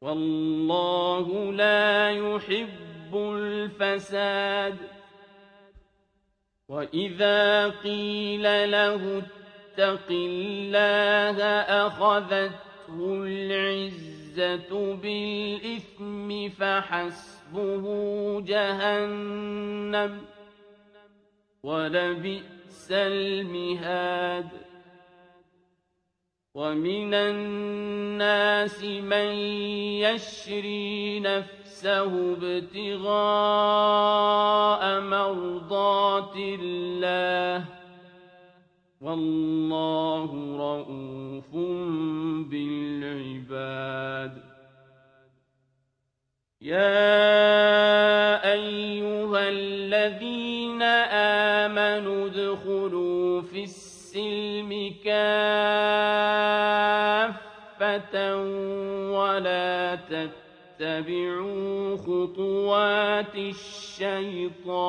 والله لا يحب الفساد. وإذا قيل له اتق الله أخذته العزة بالإثم فحسبه جهنم ولبئس المهاد. ومن الناس من يشري نفسه ابتغاء مرضات الله والله رؤوف بالعباد. يا أيها الذين آمنوا ادخلوا في السلم كافة ولا تتبعوا خطوات الشيطان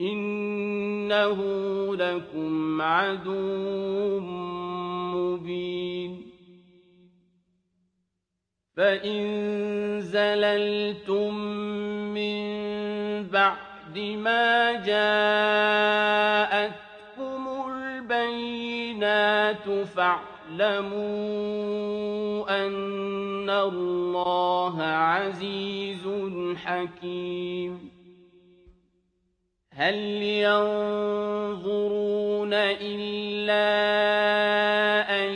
إنه لكم عدو مبين فإن زللتم من بعد ما جاءتكم البينات فاعلموا أن الله عزيز حكيم. هل ينظرون إلا أن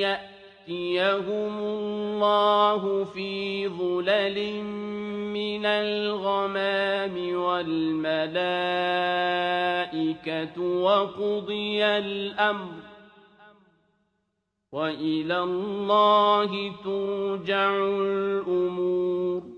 يأتيهم الله في ظلل من الغمام والملائكة وقضي الأمر وإلى الله ترجع الأمور.